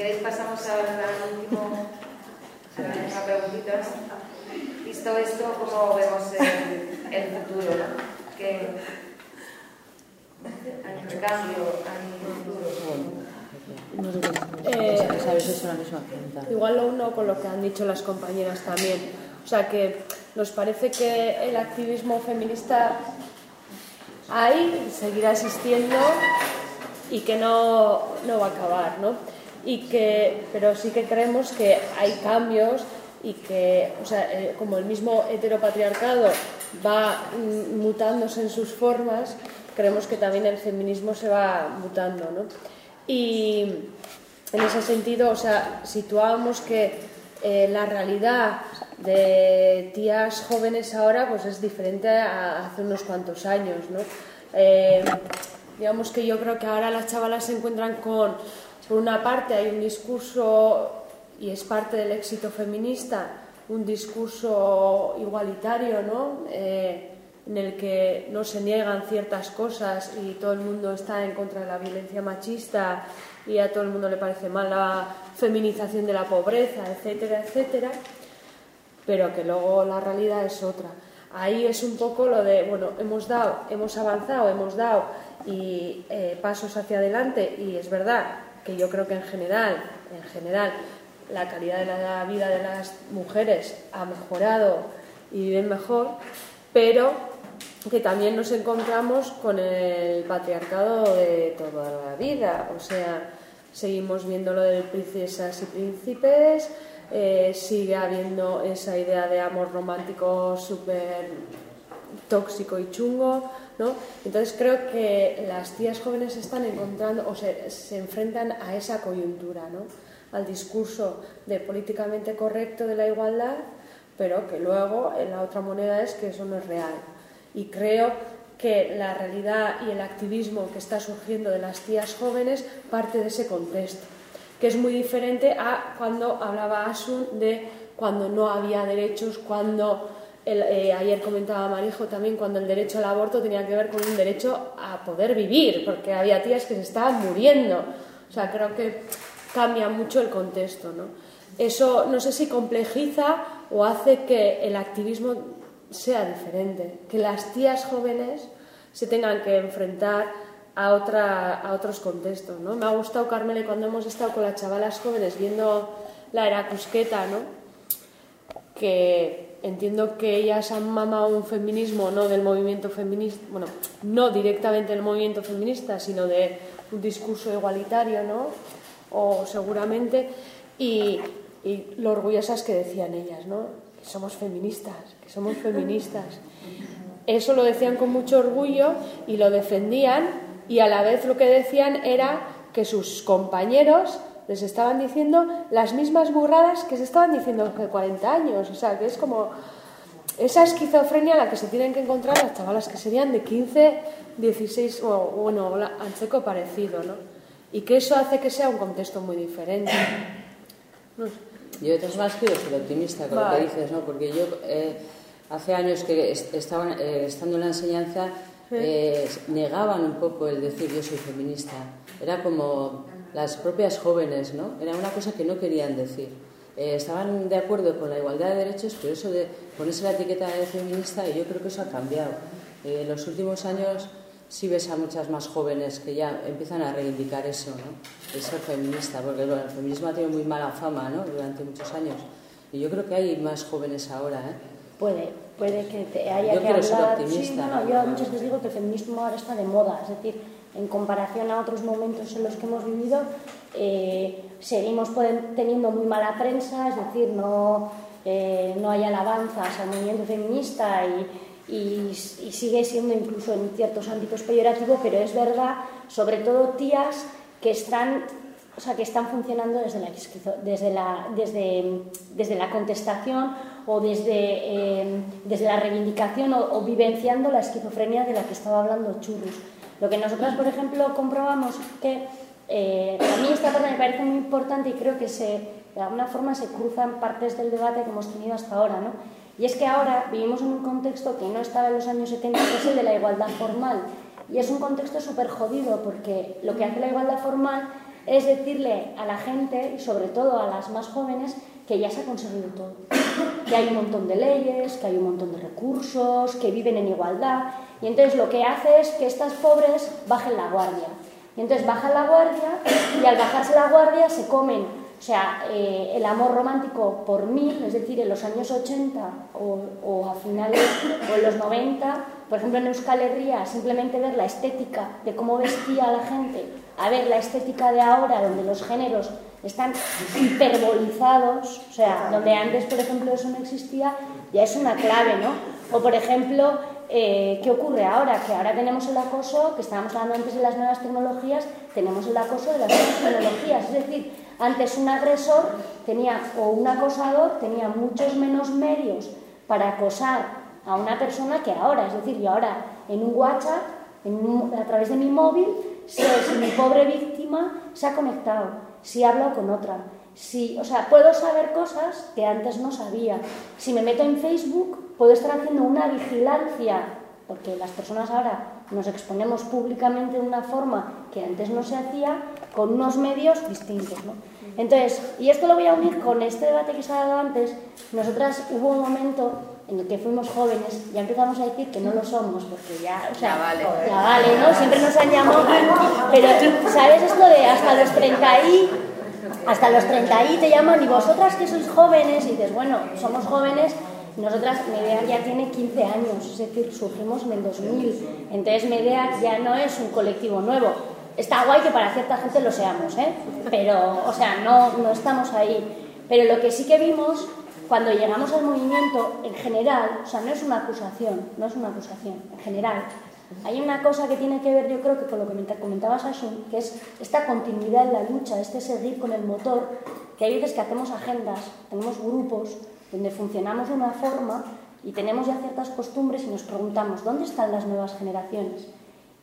queréis pasamos al último, a la última preguntita. Visto esto, ¿cómo vemos el, futuro? ¿Qué, hay cambio, hay futuro. Eh, igual lo uno con lo que han dicho las compañeras también. O sea que nos parece que el activismo feminista hay, seguirá existiendo y que no, no va a acabar, ¿no? Y que, pero sí que creemos que hay cambios y que, o sea, eh, como el mismo heteropatriarcado va mm, mutándose en sus formas, creemos que también el feminismo se va mutando, ¿no? Y en ese sentido, o sea, situábamos que eh, la realidad de tías jóvenes ahora pues es diferente a hace unos cuantos años, ¿no? Eh, digamos que yo creo que ahora las chavalas se encuentran con, por una parte hay un discurso, y es parte del éxito feminista, un discurso igualitario, ¿no? Eh, en el que no se niegan ciertas cosas y todo el mundo está en contra de la violencia machista y a todo el mundo le parece mal la feminización de la pobreza, etcétera, etcétera, pero que luego la realidad es otra. Ahí es un poco lo de, bueno, hemos dado, hemos avanzado, hemos dado eh, pasos hacia adelante y es verdad que yo creo que en general, en general, la calidad de la vida de las mujeres ha mejorado y viven mejor, pero que también nos encontramos con el patriarcado de toda la vida. O sea, seguimos viendo lo de princesas y príncipes, eh, sigue habiendo esa idea de amor romántico súper tóxico y chungo, ¿no? Entonces creo que las tías jóvenes están encontrando o se, se enfrentan a esa coyuntura, ¿no? Al discurso de políticamente correcto de la igualdad, pero que luego en la otra moneda es que eso no es real. Y creo que la realidad y el activismo que está surgiendo de las tías jóvenes parte de ese contexto, que es muy diferente a cuando hablaba Asun de cuando no había derechos, cuando eh, ayer comentaba Marijo también cuando el derecho al aborto tenía que ver con un derecho a poder vivir, porque había tías que se estaban muriendo. O sea, creo que cambia mucho el contexto. ¿no? Eso no sé si complejiza o hace que el activismo sea diferente, que las tías jóvenes se tengan que enfrentar a, otra, a otros contextos. ¿no? Me ha gustado, Carmele, cuando hemos estado con las chavalas jóvenes viendo la era cusqueta, ¿no? Que entiendo que ellas han mamado un feminismo no del movimiento feminista, bueno, no directamente del movimiento feminista, sino de un discurso igualitario, ¿no? O seguramente, y, y lo orgullosas que decían ellas, ¿no? Que somos feministas, somos feministas. Eso lo decían con mucho orgullo y lo defendían y a la vez lo que decían era que sus compañeros les estaban diciendo las mismas burradas que se estaban diciendo hace 40 años. O sea, que es como esa esquizofrenia a la que se tienen que encontrar las chavalas que serían de 15, 16 o bueno, ancheco parecido, ¿no? Y que eso hace que sea un contexto muy diferente. Yo de todas maneras quiero ser optimista con lo que dices, ¿no? Porque yo... Eh, hace años que estaban eh, estando en la enseñanza eh, negaban un poco el decir yo soy feminista. Era como las propias jóvenes, ¿no? Era una cosa que no querían decir. Eh, estaban de acuerdo con la igualdad de derechos, pero eso de ponerse la etiqueta de feminista, y yo creo que eso ha cambiado. en los últimos años sí ves a muchas más jóvenes que ya empiezan a reivindicar eso, ¿no? De ser feminista, porque el feminismo ha tenido muy mala fama, ¿no? Durante muchos años. Y yo creo que hay más jóvenes ahora, ¿eh? puede, puede que te haya yo que hablar. Sí, no, yo muchas veces digo que el feminismo ahora está de moda, es decir, en comparación a otros momentos en los que hemos vivido, eh, seguimos teniendo muy mala prensa, es decir, no, eh, no hay alabanzas al movimiento feminista y, y, sigue siendo incluso en ciertos ámbitos peyorativo, pero es verdad, sobre todo tías que están o sea, que están funcionando desde la, desde la, desde, desde la contestación o desde, eh, desde la reivindicación o, vivenciando la esquizofrenia de la que estaba hablando Churrus. Lo que nosotras, por ejemplo, comprobamos que eh, a mí esta parte me parece muy importante y creo que se, de alguna forma se cruzan partes del debate que hemos tenido hasta ahora, ¿no? Y es que ahora vivimos en un contexto que no estaba en los años 70, que es el de la igualdad formal. Y es un contexto súper jodido porque lo que hace la igualdad formal es decirle a la gente, sobre todo a las más jóvenes, que ya se ha conseguido todo. Que hay un montón de leyes, que hay un montón de recursos, que viven en igualdad. Y entonces lo que hace es que estas pobres bajen la guardia. Y entonces bajan la guardia y al bajarse la guardia se comen, o sea, eh, el amor romántico por mil, es decir, en los años 80 o, o a finales o en los 90, por ejemplo en Euskal Herria, simplemente ver la estética de cómo vestía la gente, a ver la estética de ahora, donde los géneros están hiperbolizados, o sea, donde antes, por ejemplo, eso no existía, ya es una clave, ¿no? O, por ejemplo, eh, ¿qué ocurre ahora? Que ahora tenemos el acoso, que estábamos hablando antes de las nuevas tecnologías, tenemos el acoso de las nuevas tecnologías, es decir, antes un agresor tenía, o un acosador tenía muchos menos medios para acosar a una persona que ahora, es decir, yo ahora en un WhatsApp, a través de mi móvil, sé si mi pobre víctima se ha conectado, si hablo con otra. Si, o sea, puedo saber cosas que antes no sabía. Si me meto en Facebook, puedo estar haciendo una vigilancia, porque las personas ahora nos exponemos públicamente de una forma que antes no se hacía, con unos medios distintos. ¿no? Entonces, y esto lo voy a unir con este debate que se ha dado antes, nosotras hubo un momento en el que fuimos jóvenes, ya empezamos a decir que no lo somos, porque ya, o sea, ya vale, ¿no? Siempre nos han llamado, pero ¿sabes esto de hasta los 30 y hasta los 30 y te llaman y vosotras que sois jóvenes y dices, bueno, somos jóvenes, nosotras, Medea ya tiene 15 años, es decir, surgimos en el 2000, entonces Medea ya no es un colectivo nuevo, está guay que para cierta gente lo seamos, ¿eh? Pero, o sea, no, no estamos ahí. Pero lo que sí que vimos cuando llegamos al movimiento, en general, o sea, no es una acusación, no es una acusación, en general, hay una cosa que tiene que ver, yo creo que con lo que comentabas, Asun, que es esta continuidad en la lucha, este seguir con el motor, que hay veces que hacemos agendas, tenemos grupos donde funcionamos de una forma y tenemos ya ciertas costumbres y nos preguntamos, ¿dónde están las nuevas generaciones?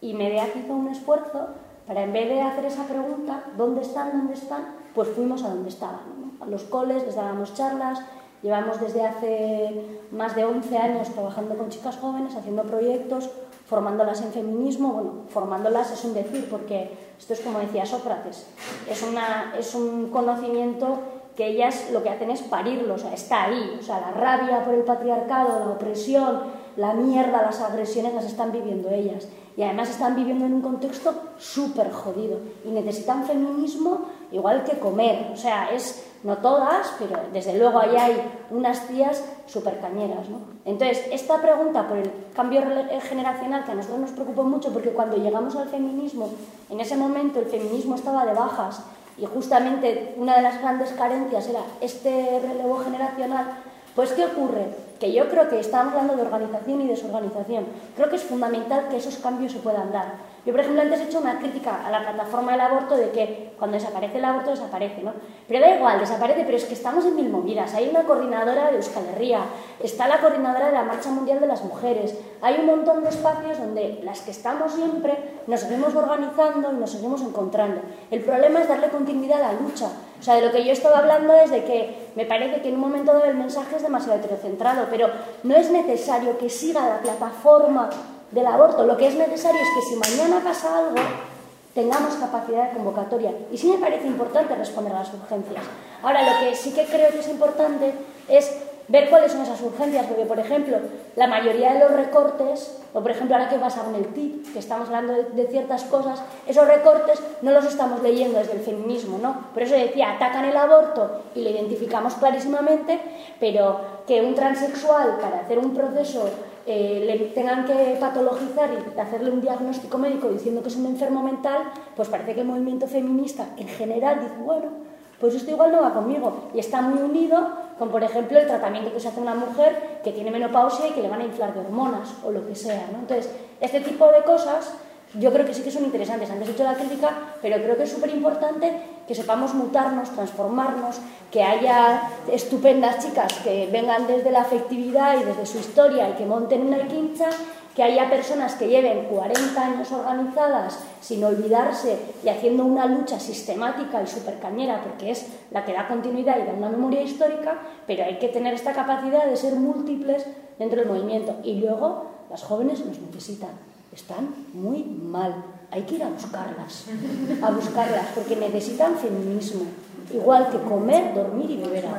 Y Medea hizo un esfuerzo para, en vez de hacer esa pregunta, ¿dónde están, dónde están? Pues fuimos a donde estaban. A los coles les dábamos charlas, Llevamos desde hace más de 11 años trabajando con chicas jóvenes, haciendo proyectos, formándolas en feminismo. Bueno, formándolas es un decir, porque esto es como decía Sócrates, es, una, es un conocimiento que ellas lo que hacen es parirlo, o sea, está ahí. O sea, la rabia por el patriarcado, la opresión, la mierda, las agresiones las están viviendo ellas. Y además están viviendo en un contexto súper jodido. Y necesitan feminismo igual que comer. O sea, es no todas, pero desde luego ahí hay unas tías súper cañeras. ¿no? Entonces, esta pregunta por el cambio eh, generacional que a nosotros nos preocupó mucho, porque cuando llegamos al feminismo, en ese momento el feminismo estaba de bajas y justamente una de las grandes carencias era este relevo generacional, pues ¿qué ocurre? Que yo creo que estamos hablando de organización y desorganización. Creo que es fundamental que esos cambios se puedan dar. Yo, por ejemplo, antes he hecho una crítica a la plataforma del aborto de que cuando desaparece el aborto desaparece, ¿no? Pero da igual, desaparece, pero es que estamos en mil movidas. Hay una coordinadora de Euskal Herria, está la coordinadora de la Marcha Mundial de las Mujeres, hay un montón de espacios donde las que estamos siempre nos seguimos organizando y nos seguimos encontrando. El problema es darle continuidad a la lucha. O sea, de lo que yo estaba hablando es de que me parece que en un momento dado el mensaje es demasiado heterocentrado, pero no es necesario que siga la plataforma del aborto. Lo que es necesario es que si mañana pasa algo, tengamos capacidad de convocatoria. Y sí me parece importante responder a las urgencias. Ahora, lo que sí que creo que es importante es ver cuáles son esas urgencias, porque, por ejemplo, la mayoría de los recortes, o por ejemplo, ahora que pasa con el TIP, que estamos hablando de, ciertas cosas, esos recortes no los estamos leyendo desde el feminismo, ¿no? Por eso decía, atacan el aborto y lo identificamos clarísimamente, pero que un transexual, para hacer un proceso eh, le tengan que patologizar y hacerle un diagnóstico médico diciendo que es un enfermo mental, pues parece que el movimiento feminista en general dice, bueno, pues esto igual no va conmigo. Y está muy unido con, por ejemplo, el tratamiento que se hace a una mujer que tiene menopausia y que le van a inflar de hormonas o lo que sea. ¿no? Entonces, este tipo de cosas yo creo que sí que son interesantes. Antes he hecho la crítica, pero creo que es súper importante que sepamos mutarnos, transformarnos, que haya estupendas chicas que vengan desde la afectividad y desde su historia y que monten una quincha, que haya personas que lleven 40 años organizadas sin olvidarse y haciendo una lucha sistemática y súper cañera, porque es la que da continuidad y da una memoria histórica, pero hay que tener esta capacidad de ser múltiples dentro del movimiento. Y luego las jóvenes nos necesitan están muy mal. hay que ir a buscarlas, a buscarlas, porque necesitan feminismo, igual que comer, dormir y beber agua.